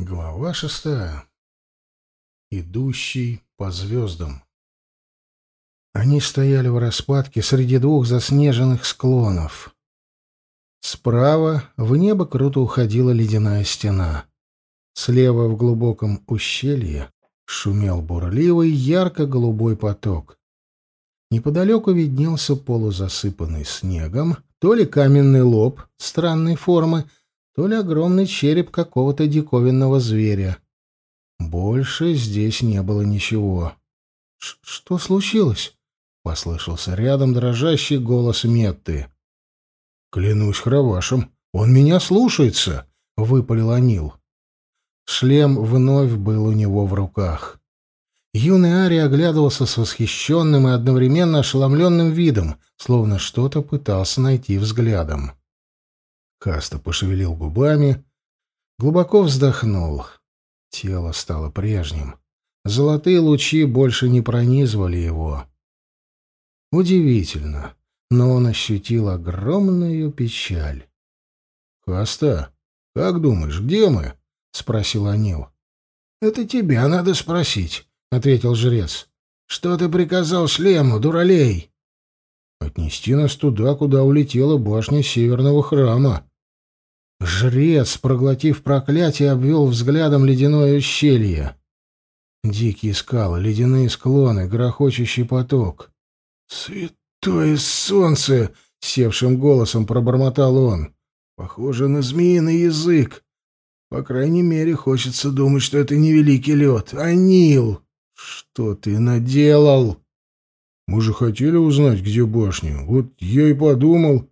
Глава шестая. Идущий по звездам. Они стояли в распадке среди двух заснеженных склонов. Справа в небо круто уходила ледяная стена. Слева в глубоком ущелье шумел бурливый ярко-голубой поток. Неподалеку виднелся полузасыпанный снегом, то ли каменный лоб странной формы, то ли огромный череп какого-то диковинного зверя. Больше здесь не было ничего. — Что случилось? — послышался рядом дрожащий голос Метты. — Клянусь Хравашем, он меня слушается! — выпалил Анил. Шлем вновь был у него в руках. Юный Ари оглядывался с восхищенным и одновременно ошеломленным видом, словно что-то пытался найти взглядом. — Каста пошевелил губами, глубоко вздохнул. Тело стало прежним. Золотые лучи больше не пронизывали его. Удивительно, но он ощутил огромную печаль. «Каста, как думаешь, где мы?» — спросил Анил. «Это тебя надо спросить», — ответил жрец. «Что ты приказал шлему, дуралей?» «Отнести нас туда, куда улетела башня северного храма», Жрец, проглотив проклятие, обвел взглядом ледяное ущелье. Дикие скалы, ледяные склоны, грохочущий поток. «Святое солнце!» — севшим голосом пробормотал он. «Похоже на змеиный язык. По крайней мере, хочется думать, что это не великий лед, а Нил. Что ты наделал?» «Мы же хотели узнать, где башня. Вот я и подумал...»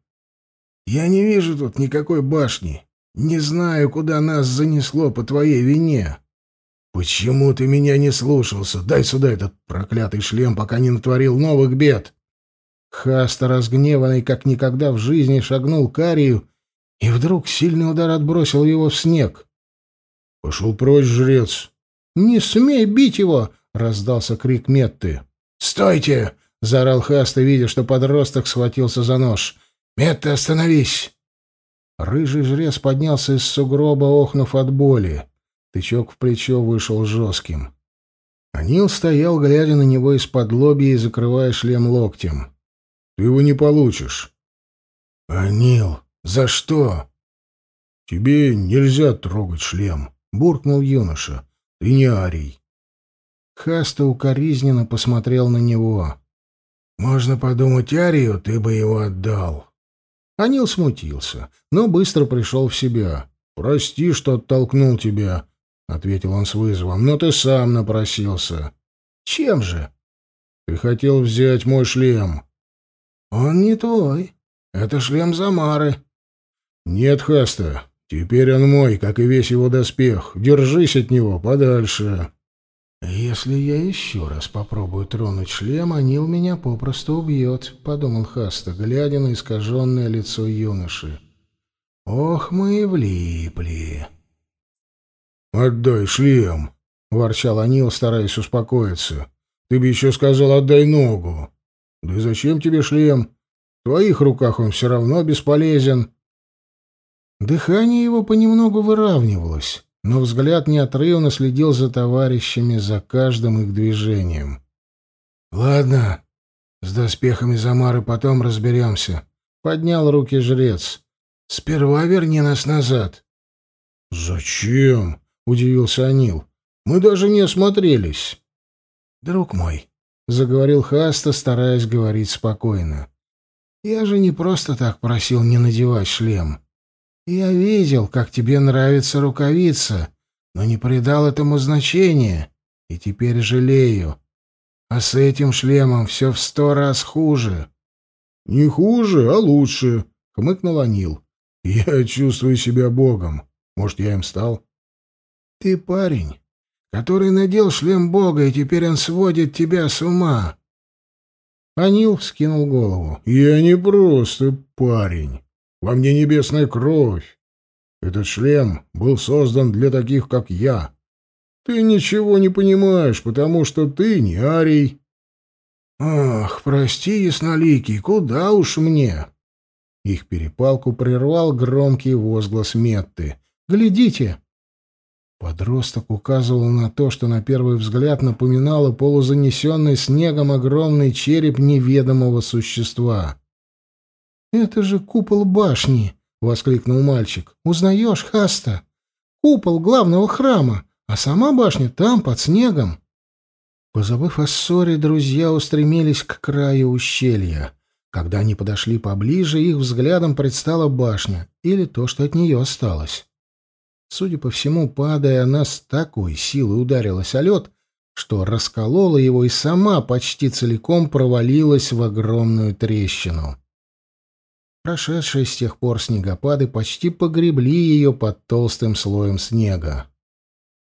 Я не вижу тут никакой башни. Не знаю, куда нас занесло по твоей вине. Почему ты меня не слушался? Дай сюда этот проклятый шлем, пока не натворил новых бед. Хаста, разгневанный как никогда в жизни, шагнул к Арию, и вдруг сильный удар отбросил его в снег. «Пошел прочь, жрец!» «Не смей бить его!» — раздался крик Метты. «Стойте!» — заорал Хаста, видя, что подросток схватился за нож. Метта, остановись!» Рыжий жрец поднялся из сугроба, охнув от боли. Тычок в плечо вышел жестким. Анил стоял, глядя на него из-под лобья и закрывая шлем локтем. «Ты его не получишь». «Анил, за что?» «Тебе нельзя трогать шлем», — буркнул юноша. «Ты не арий». Хаста укоризненно посмотрел на него. «Можно подумать, Арию ты бы его отдал». Анил смутился, но быстро пришел в себя. «Прости, что оттолкнул тебя», — ответил он с вызовом, — «но ты сам напросился». «Чем же?» «Ты хотел взять мой шлем». «Он не твой. Это шлем Замары». «Нет, Хаста, теперь он мой, как и весь его доспех. Держись от него подальше». «Если я еще раз попробую тронуть шлем, они у меня попросту убьет», — подумал Хаста, глядя на искаженное лицо юноши. «Ох, мы и влипли!» «Отдай шлем!» — ворчал Анил, стараясь успокоиться. «Ты бы еще сказал, отдай ногу!» «Да и зачем тебе шлем? В твоих руках он все равно бесполезен!» Дыхание его понемногу выравнивалось но взгляд неотрывно следил за товарищами, за каждым их движением. «Ладно, с доспехами Замары потом разберемся», — поднял руки жрец. «Сперва верни нас назад». «Зачем?» — удивился Анил. «Мы даже не осмотрелись». «Друг мой», — заговорил Хаста, стараясь говорить спокойно. «Я же не просто так просил не надевать шлем». Я видел, как тебе нравится рукавица, но не придал этому значения, и теперь жалею. А с этим шлемом все в сто раз хуже. — Не хуже, а лучше, — хмыкнул Анил. — Я чувствую себя богом. Может, я им стал? — Ты парень, который надел шлем бога, и теперь он сводит тебя с ума. Анил вскинул голову. — Я не просто парень. Во мне небесная кровь. Этот шлем был создан для таких, как я. Ты ничего не понимаешь, потому что ты не арий. Ах, прости, ясноликий, куда уж мне? Их перепалку прервал громкий возглас Метты. Глядите! Подросток указывал на то, что на первый взгляд напоминало полузанесенный снегом огромный череп неведомого существа. Это же купол башни, воскликнул мальчик. Узнаешь, Хаста? Купол главного храма, а сама башня там под снегом. Позабыв о ссоре, друзья устремились к краю ущелья. Когда они подошли поближе, их взглядом предстала башня, или то, что от нее осталось. Судя по всему, падая, она с такой силой ударилась о лед, что расколола его и сама почти целиком провалилась в огромную трещину. Прошедшие с тех пор снегопады почти погребли ее под толстым слоем снега.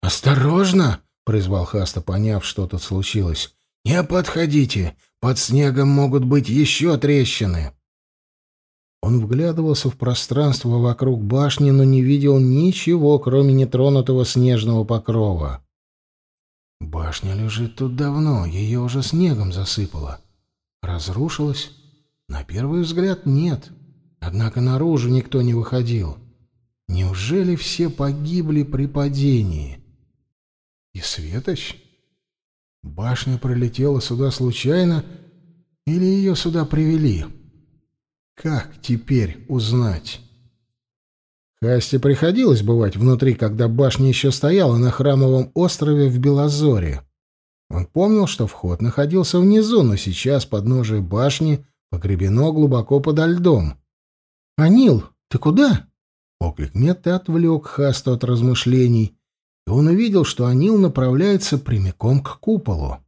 «Осторожно!» — призвал Хаста, поняв, что тут случилось. «Не подходите! Под снегом могут быть еще трещины!» Он вглядывался в пространство вокруг башни, но не видел ничего, кроме нетронутого снежного покрова. Башня лежит тут давно, ее уже снегом засыпало. Разрушилась? На первый взгляд нет. Однако наружу никто не выходил. Неужели все погибли при падении? И Светоч? Башня пролетела сюда случайно или ее сюда привели? Как теперь узнать? Касте приходилось бывать внутри, когда башня еще стояла на храмовом острове в Белозоре. Он помнил, что вход находился внизу, но сейчас подножие башни погребено глубоко подо льдом. «Анил, ты куда?» Оклик Метты отвлек Хаста от размышлений, и он увидел, что Анил направляется прямиком к куполу.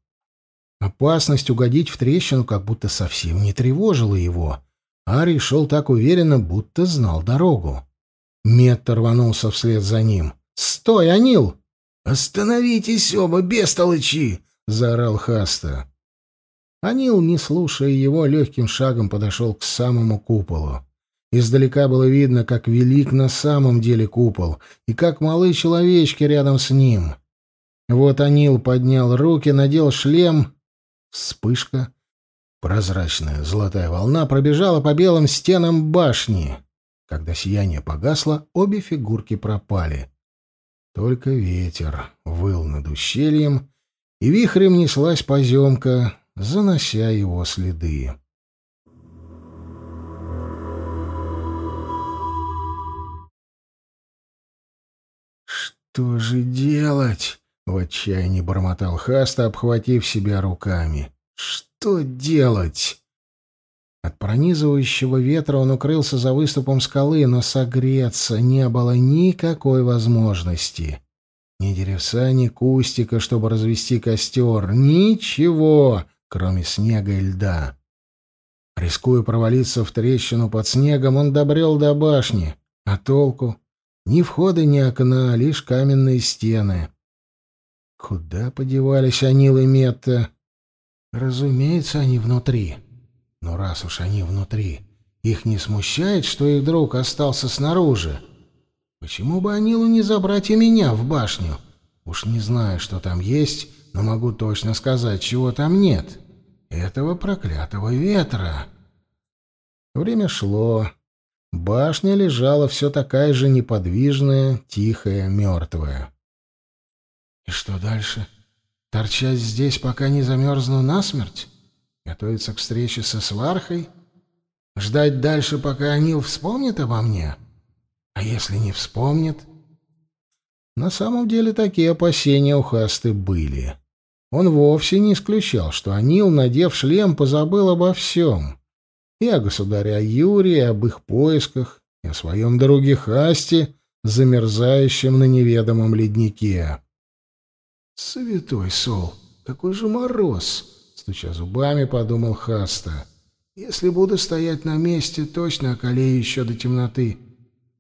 Опасность угодить в трещину как будто совсем не тревожила его. Арий шел так уверенно, будто знал дорогу. Метта рванулся вслед за ним. «Стой, Анил!» «Остановитесь оба, бестолычи!» — заорал Хаста. Анил, не слушая его, легким шагом подошел к самому куполу. Издалека было видно, как велик на самом деле купол, и как малы человечки рядом с ним. Вот Анил поднял руки, надел шлем. Вспышка. Прозрачная золотая волна пробежала по белым стенам башни. Когда сияние погасло, обе фигурки пропали. Только ветер выл над ущельем, и вихрем неслась поземка, занося его следы. «Что же делать?» — в отчаянии бормотал Хаста, обхватив себя руками. «Что делать?» От пронизывающего ветра он укрылся за выступом скалы, но согреться не было никакой возможности. Ни деревца, ни кустика, чтобы развести костер. Ничего, кроме снега и льда. Рискуя провалиться в трещину под снегом, он добрел до башни. А толку? Ни входа, ни окна, лишь каменные стены. Куда подевались Анил и Метта? Разумеется, они внутри. Но раз уж они внутри, их не смущает, что их друг остался снаружи. Почему бы Анилу не забрать и меня в башню? Уж не знаю, что там есть, но могу точно сказать, чего там нет. Этого проклятого ветра. Время шло. Башня лежала все такая же неподвижная, тихая, мертвая. «И что дальше? Торчать здесь, пока не замерзну насмерть? Готовиться к встрече со свархой? Ждать дальше, пока Анил вспомнит обо мне? А если не вспомнит?» На самом деле такие опасения у Хасты были. Он вовсе не исключал, что Анил, надев шлем, позабыл обо всем — и о государе Юрии, и об их поисках, и о своем друге Хасте, замерзающем на неведомом леднике. «Святой Сол, какой же мороз!» — стуча зубами, подумал Хаста. «Если буду стоять на месте, точно околею еще до темноты.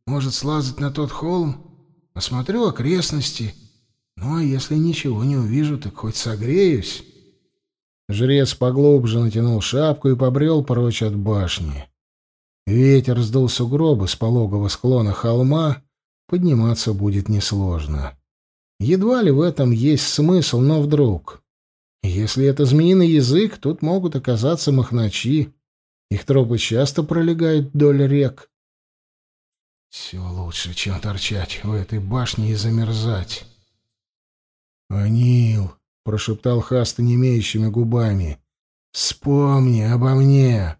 Может, слазать на тот холм? Осмотрю окрестности. Ну, а если ничего не увижу, так хоть согреюсь». Жрец поглубже натянул шапку и побрел прочь от башни. Ветер сдул сугробы с пологого склона холма, подниматься будет несложно. Едва ли в этом есть смысл, но вдруг. Если это змеиный язык, тут могут оказаться махначи. Их тропы часто пролегают вдоль рек. Все лучше, чем торчать в этой башне и замерзать. «Анил!» — прошептал Хаст немеющими губами. «Вспомни обо мне!»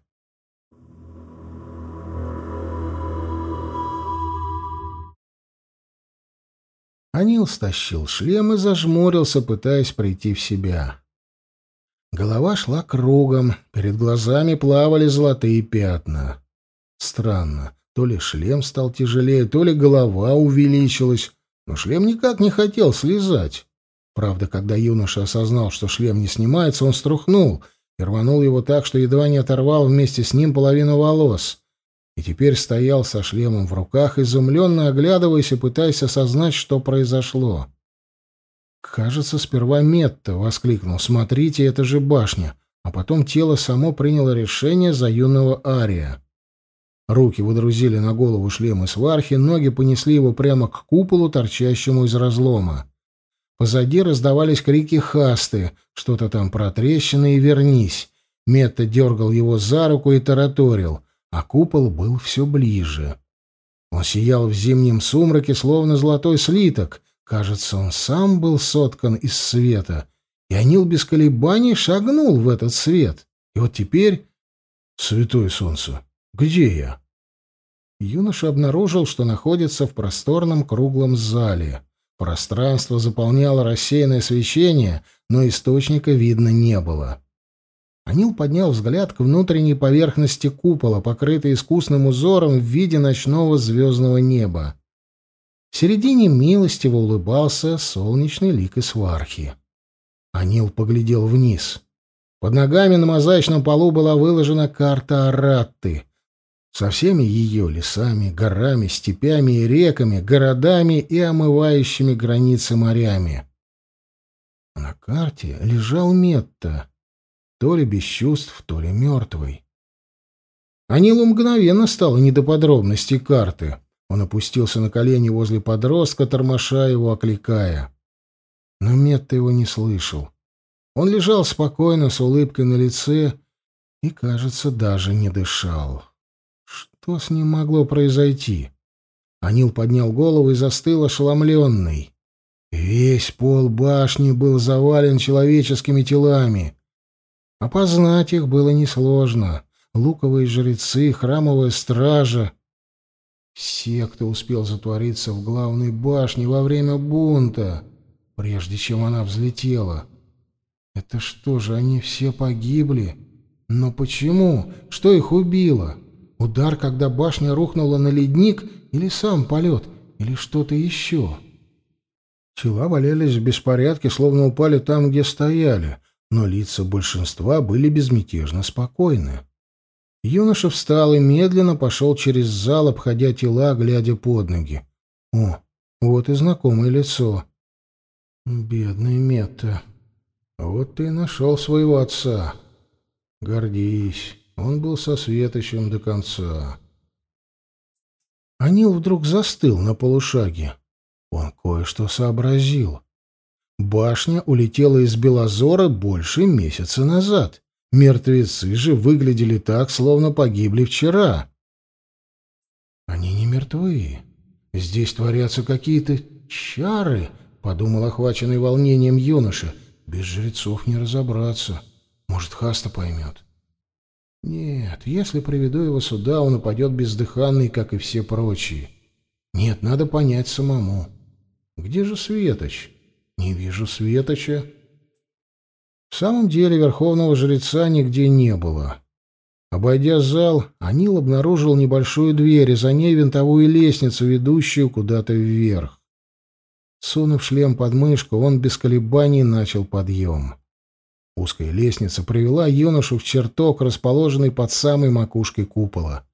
Анил стащил шлем и зажмурился, пытаясь прийти в себя. Голова шла кругом, перед глазами плавали золотые пятна. Странно, то ли шлем стал тяжелее, то ли голова увеличилась, но шлем никак не хотел слезать. Правда, когда юноша осознал, что шлем не снимается, он струхнул и рванул его так, что едва не оторвал вместе с ним половину волос. И теперь стоял со шлемом в руках, изумленно оглядываясь и пытаясь осознать, что произошло. «Кажется, сперва Метта!» — воскликнул. «Смотрите, это же башня!» А потом тело само приняло решение за юного Ария. Руки водрузили на голову шлем и свархи, ноги понесли его прямо к куполу, торчащему из разлома. Позади раздавались крики хасты, что-то там про трещины и вернись. Метта дергал его за руку и тараторил, а купол был все ближе. Он сиял в зимнем сумраке, словно золотой слиток. Кажется, он сам был соткан из света. И Анил без колебаний шагнул в этот свет. И вот теперь... Святое солнце, где я? Юноша обнаружил, что находится в просторном круглом зале. Пространство заполняло рассеянное свечение, но источника видно не было. Анил поднял взгляд к внутренней поверхности купола, покрытой искусным узором в виде ночного звездного неба. В середине милостиво улыбался солнечный лик Исвархи. Анил поглядел вниз. Под ногами на мозаичном полу была выложена карта Аратты — со всеми ее лесами, горами, степями и реками, городами и омывающими границы морями. На карте лежал Метта, то ли без чувств, то ли мертвый. Анилу мгновенно стало не до подробностей карты. Он опустился на колени возле подростка, тормоша его, окликая. Но Метта его не слышал. Он лежал спокойно, с улыбкой на лице и, кажется, даже не дышал. Что с ним могло произойти? Анил поднял голову и застыл ошеломленный. Весь пол башни был завален человеческими телами. Опознать их было несложно. Луковые жрецы, храмовая стража. Все, кто успел затвориться в главной башне во время бунта, прежде чем она взлетела. Это что же, они все погибли? Но почему? Что их убило? — Удар, когда башня рухнула на ледник, или сам полет, или что-то еще. Тела валялись в беспорядке, словно упали там, где стояли, но лица большинства были безмятежно спокойны. Юноша встал и медленно пошел через зал, обходя тела, глядя под ноги. О, вот и знакомое лицо. Бедный Метта. Вот ты и нашел своего отца. Гордись. Он был со Светочем до конца. Анил вдруг застыл на полушаге. Он кое-что сообразил. Башня улетела из Белозора больше месяца назад. Мертвецы же выглядели так, словно погибли вчера. «Они не мертвы. Здесь творятся какие-то чары», — подумал охваченный волнением юноша. «Без жрецов не разобраться. Может, Хаста поймет». Нет, если приведу его сюда, он упадет бездыханный, как и все прочие. Нет, надо понять самому. Где же Светоч? Не вижу Светоча. В самом деле верховного жреца нигде не было. Обойдя зал, Анил обнаружил небольшую дверь и за ней винтовую лестницу, ведущую куда-то вверх. Сунув шлем под мышку, он без колебаний начал подъем. Узкая лестница привела юношу в чертог, расположенный под самой макушкой купола.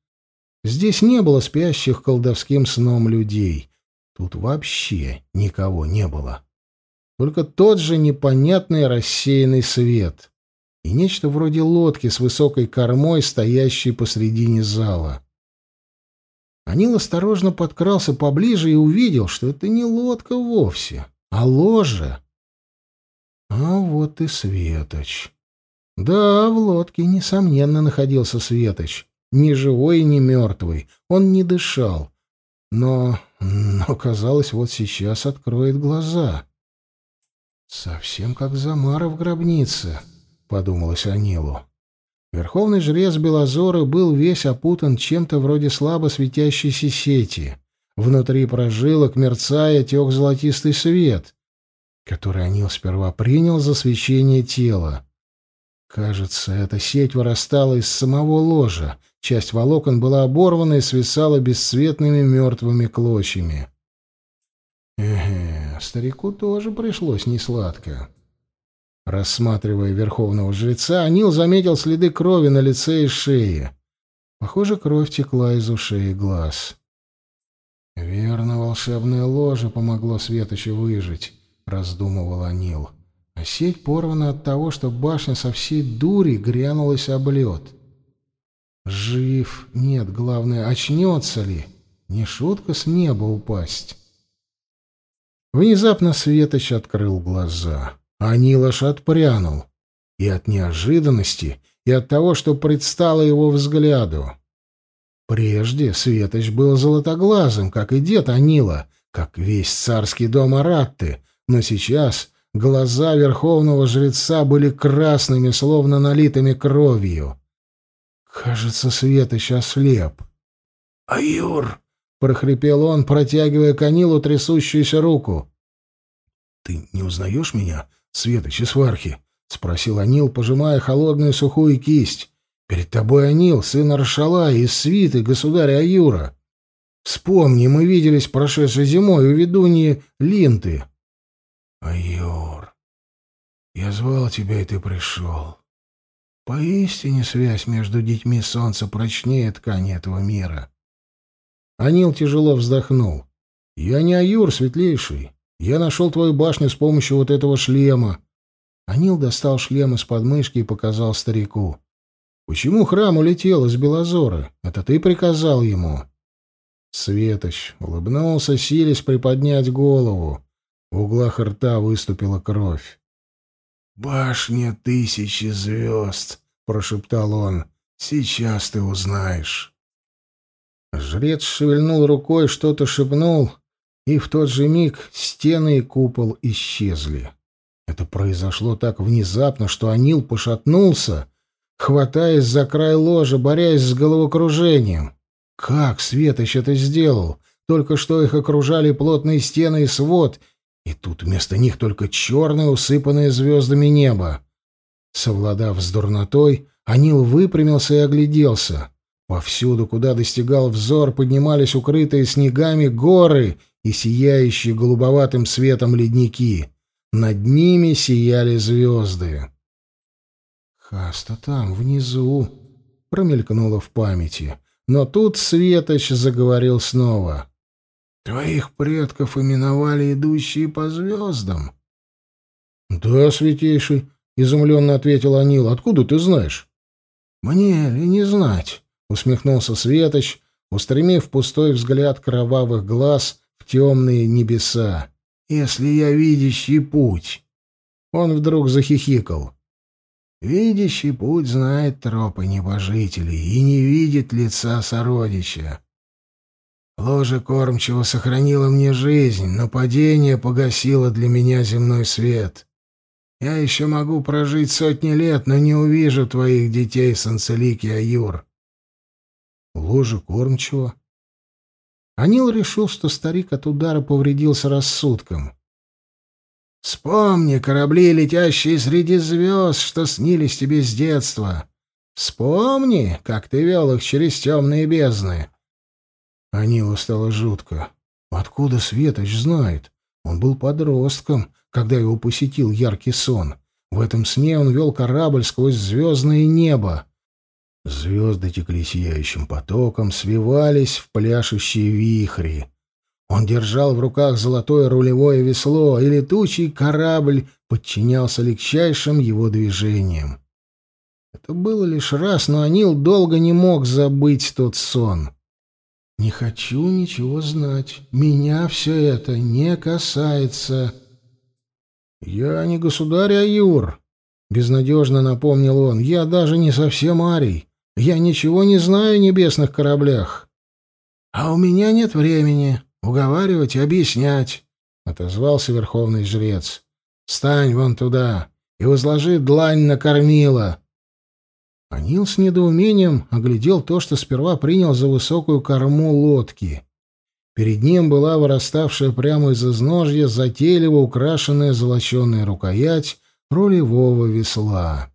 Здесь не было спящих колдовским сном людей. Тут вообще никого не было. Только тот же непонятный рассеянный свет и нечто вроде лодки с высокой кормой, стоящей посредине зала. Анил осторожно подкрался поближе и увидел, что это не лодка вовсе, а ложе. А вот и Светоч. Да, в лодке, несомненно, находился Светоч. Ни живой, ни мертвый. Он не дышал. Но, но, казалось, вот сейчас откроет глаза. «Совсем как Замара в гробнице», — подумалось Анилу. Верховный жрец белозоры был весь опутан чем-то вроде слабо светящейся сети. Внутри прожилок, мерцая, тек золотистый свет который Анил сперва принял за свечение тела. Кажется, эта сеть вырастала из самого ложа. Часть волокон была оборвана и свисала бесцветными мертвыми клочьями. Эге, старику тоже пришлось несладко. Рассматривая верховного жреца, Анил заметил следы крови на лице и шее. Похоже, кровь текла из ушей и глаз. Верно, волшебное ложе помогло Светочу выжить раздумывал Анил. А сеть порвана от того, что башня со всей дури грянулась об лед. Жив, нет, главное, очнется ли? Не шутка с неба упасть. Внезапно Светоч открыл глаза. Анил аж отпрянул. И от неожиданности, и от того, что предстало его взгляду. Прежде Светоч был золотоглазым, как и дед Анила, как весь царский дом Аратты, но сейчас глаза верховного жреца были красными, словно налитыми кровью. Кажется, Светоч ослеп. «Аюр!» — прохрипел он, протягивая Канилу трясущуюся руку. «Ты не узнаешь меня, Светоч из Вархи?» — спросил Анил, пожимая холодную сухую кисть. «Перед тобой Анил, сын Аршала и свиты государя Аюра. Вспомни, мы виделись прошедшей зимой у ведуньи Линты». Аюр, я звал тебя, и ты пришел. Поистине связь между детьми солнца прочнее ткани этого мира. Анил тяжело вздохнул. Я не Аюр, светлейший. Я нашел твою башню с помощью вот этого шлема. Анил достал шлем из подмышки и показал старику. Почему храм улетел из Белозора? Это ты приказал ему. Светоч улыбнулся, силясь приподнять голову. В углах рта выступила кровь. «Башня тысячи звезд!» — прошептал он. «Сейчас ты узнаешь». Жрец шевельнул рукой, что-то шепнул, и в тот же миг стены и купол исчезли. Это произошло так внезапно, что Анил пошатнулся, хватаясь за край ложа, борясь с головокружением. Как Светоч это сделал? Только что их окружали плотные стены и свод, и тут вместо них только черное, усыпанное звездами небо. Совладав с дурнотой, Анил выпрямился и огляделся. Повсюду, куда достигал взор, поднимались укрытые снегами горы и сияющие голубоватым светом ледники. Над ними сияли звезды. «Хаста там, внизу», — промелькнуло в памяти. Но тут Светоч заговорил снова. Твоих предков именовали идущие по звездам. — Да, святейший, — изумленно ответил Анил, — откуда ты знаешь? — Мне ли не знать, — усмехнулся Светоч, устремив пустой взгляд кровавых глаз в темные небеса. — Если я видящий путь. Он вдруг захихикал. — Видящий путь знает тропы небожителей и не видит лица сородича. Ложа кормчего сохранила мне жизнь, но падение погасило для меня земной свет. Я еще могу прожить сотни лет, но не увижу твоих детей, Санцелики Аюр. Ложа кормчего? Анил решил, что старик от удара повредился рассудком. «Вспомни корабли, летящие среди звезд, что снились тебе с детства. Вспомни, как ты вел их через темные бездны». Анила стало жутко. Откуда Светоч знает? Он был подростком, когда его посетил яркий сон. В этом сне он вел корабль сквозь звездное небо. Звезды текли сияющим потоком, свивались в пляшущие вихри. Он держал в руках золотое рулевое весло, и летучий корабль подчинялся легчайшим его движениям. Это было лишь раз, но Анил долго не мог забыть тот сон. «Не хочу ничего знать. Меня все это не касается». «Я не государь, а Юр», — безнадежно напомнил он. «Я даже не совсем арий. Я ничего не знаю о небесных кораблях». «А у меня нет времени уговаривать и объяснять», — отозвался верховный жрец. Стань вон туда и возложи длань на кормила». Анил с недоумением оглядел то, что сперва принял за высокую корму лодки. Перед ним была выраставшая прямо из изножья затейливо украшенная золоченая рукоять рулевого весла.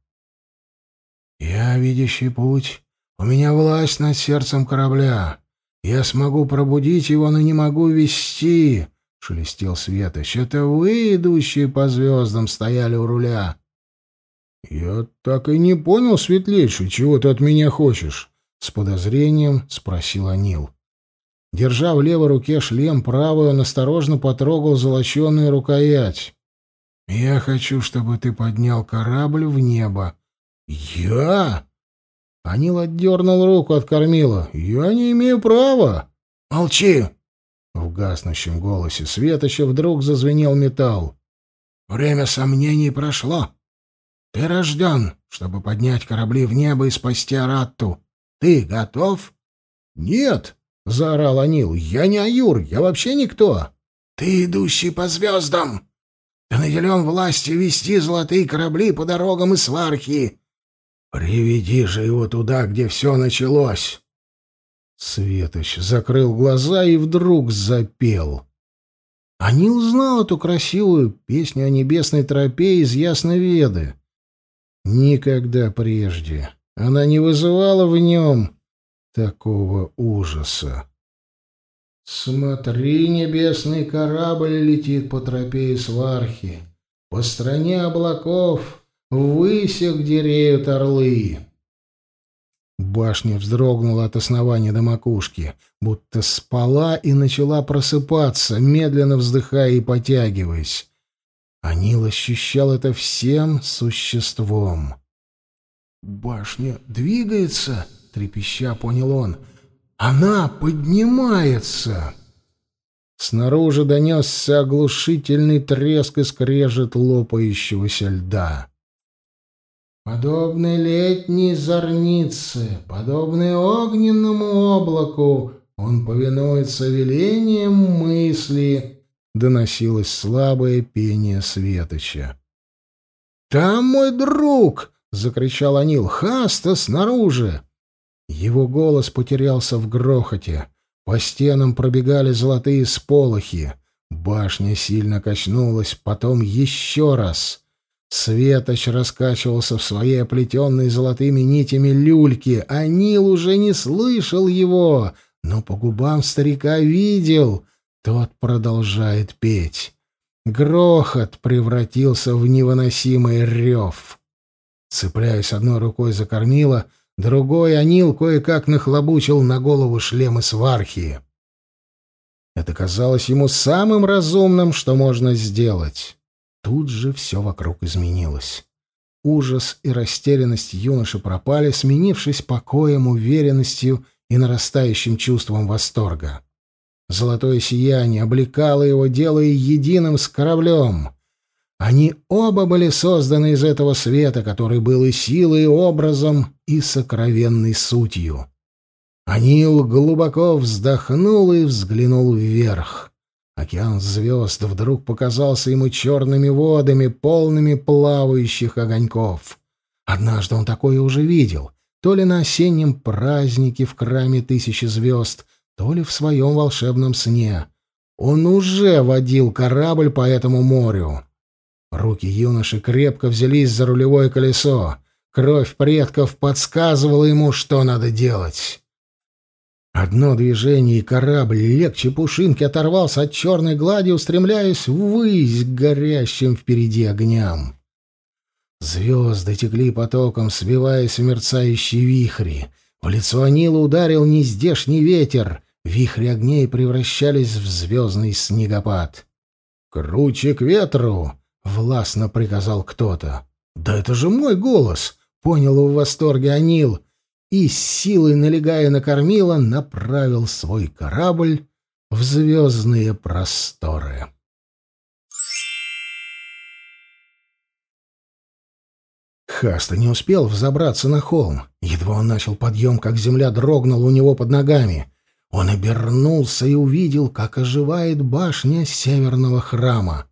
«Я видящий путь. У меня власть над сердцем корабля. Я смогу пробудить его, но не могу вести», — шелестел Светоч. «Это вы, идущие по звездам, стояли у руля». «Я так и не понял, светлейший, чего ты от меня хочешь?» — с подозрением спросил Анил. Держа в левой руке шлем, Правую он осторожно потрогал золоченую рукоять. «Я хочу, чтобы ты поднял корабль в небо». «Я?» Анил отдернул руку от кормила. «Я не имею права!» «Молчи!» В гаснущем голосе Светоча вдруг зазвенел металл. «Время сомнений прошло. Ты рожден, чтобы поднять корабли в небо и спасти Аратту. Ты готов?» «Нет!» — заорал Анил. «Я не Аюр, я вообще никто!» «Ты идущий по звездам! Ты наделен властью вести золотые корабли по дорогам и свархи! Приведи же его туда, где все началось!» Светоч закрыл глаза и вдруг запел. Анил знал эту красивую песню о небесной тропе из Ясноведы. Никогда прежде она не вызывала в нем такого ужаса. «Смотри, небесный корабль летит по тропе из Вархи, по стране облаков, ввысях дереют орлы». Башня вздрогнула от основания до макушки, будто спала и начала просыпаться, медленно вздыхая и потягиваясь. Анил ощущал это всем существом. «Башня двигается!» — трепеща понял он. «Она поднимается!» Снаружи донесся оглушительный треск и скрежет лопающегося льда. Подобные летней зорнице, подобные огненному облаку, он повинуется велением мысли», доносилось слабое пение Светоча. «Там мой друг!» — закричал Анил. «Хаста снаружи!» Его голос потерялся в грохоте. По стенам пробегали золотые сполохи. Башня сильно качнулась, потом еще раз. Светоч раскачивался в своей оплетенной золотыми нитями люльке. Анил уже не слышал его, но по губам старика видел. Тот продолжает петь. Грохот превратился в невыносимый рев. Цепляясь одной рукой за кормила, другой Анил кое-как нахлобучил на голову шлемы свархи. Это казалось ему самым разумным, что можно сделать. Тут же все вокруг изменилось. Ужас и растерянность юноши пропали, сменившись покоем, уверенностью и нарастающим чувством восторга. Золотое сияние облекало его, делая единым с кораблем. Они оба были созданы из этого света, который был и силой, и образом, и сокровенной сутью. Анил глубоко вздохнул и взглянул вверх. Океан звезд вдруг показался ему черными водами, полными плавающих огоньков. Однажды он такое уже видел, то ли на осеннем празднике в краме тысячи звезд — то ли в своем волшебном сне. Он уже водил корабль по этому морю. Руки юноши крепко взялись за рулевое колесо. Кровь предков подсказывала ему, что надо делать. Одно движение, и корабль легче пушинки оторвался от черной глади, устремляясь ввысь к горящим впереди огням. Звезды текли потоком, сбиваясь в мерцающие вихри. В лицо Анила ударил нездешний ветер. Вихри огней превращались в звездный снегопад. «Круче к ветру!» — властно приказал кто-то. «Да это же мой голос!» — понял в восторге Анил. И, силой налегая на кормила, направил свой корабль в звездные просторы. Хаста не успел взобраться на холм. Едва он начал подъем, как земля дрогнула у него под ногами. Он обернулся и увидел, как оживает башня северного храма.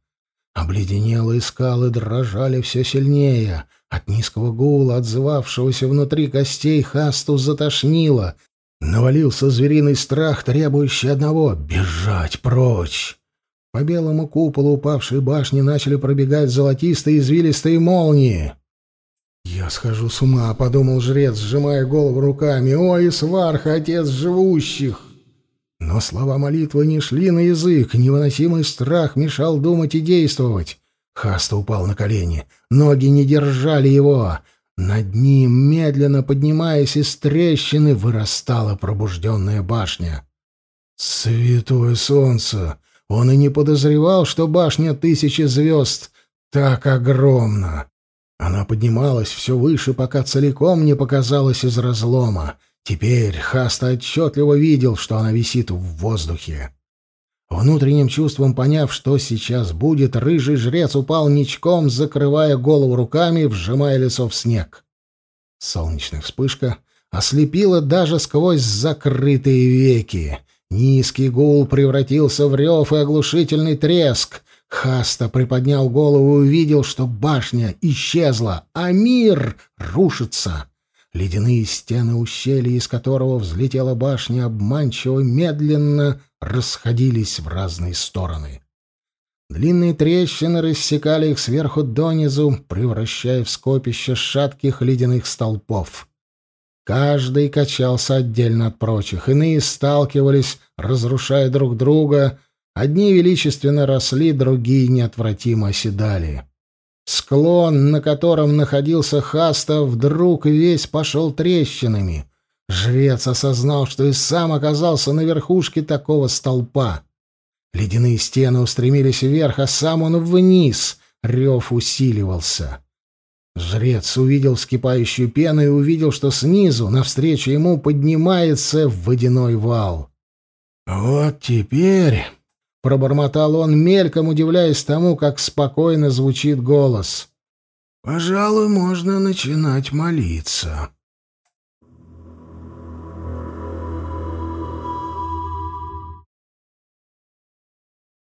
Обледенелые скалы дрожали все сильнее. От низкого гула, отзывавшегося внутри костей, Хасту затошнило. Навалился звериный страх, требующий одного — бежать прочь. По белому куполу упавшей башни начали пробегать золотистые извилистые молнии. «Я схожу с ума», — подумал жрец, сжимая голову руками. «Ой, сварха, отец живущих!» Но слова молитвы не шли на язык, невыносимый страх мешал думать и действовать. Хаста упал на колени, ноги не держали его. Над ним, медленно поднимаясь из трещины, вырастала пробужденная башня. «Святое солнце!» Он и не подозревал, что башня тысячи звезд так огромна. Она поднималась все выше, пока целиком не показалась из разлома. Теперь Хаста отчетливо видел, что она висит в воздухе. Внутренним чувством поняв, что сейчас будет, рыжий жрец упал ничком, закрывая голову руками, вжимая лицо в снег. Солнечная вспышка ослепила даже сквозь закрытые веки. Низкий гул превратился в рев и оглушительный треск. Хаста приподнял голову и увидел, что башня исчезла, а мир рушится. Ледяные стены ущелья, из которого взлетела башня, обманчиво медленно расходились в разные стороны. Длинные трещины рассекали их сверху донизу, превращая в скопище шатких ледяных столпов. Каждый качался отдельно от прочих, иные сталкивались, разрушая друг друга, одни величественно росли, другие неотвратимо оседали. Склон, на котором находился Хаста, вдруг весь пошел трещинами. Жрец осознал, что и сам оказался на верхушке такого столпа. Ледяные стены устремились вверх, а сам он вниз. Рев усиливался. Жрец увидел вскипающую пену и увидел, что снизу, навстречу ему, поднимается водяной вал. «Вот теперь...» Пробормотал он, мельком удивляясь тому, как спокойно звучит голос. «Пожалуй, можно начинать молиться».